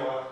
Noah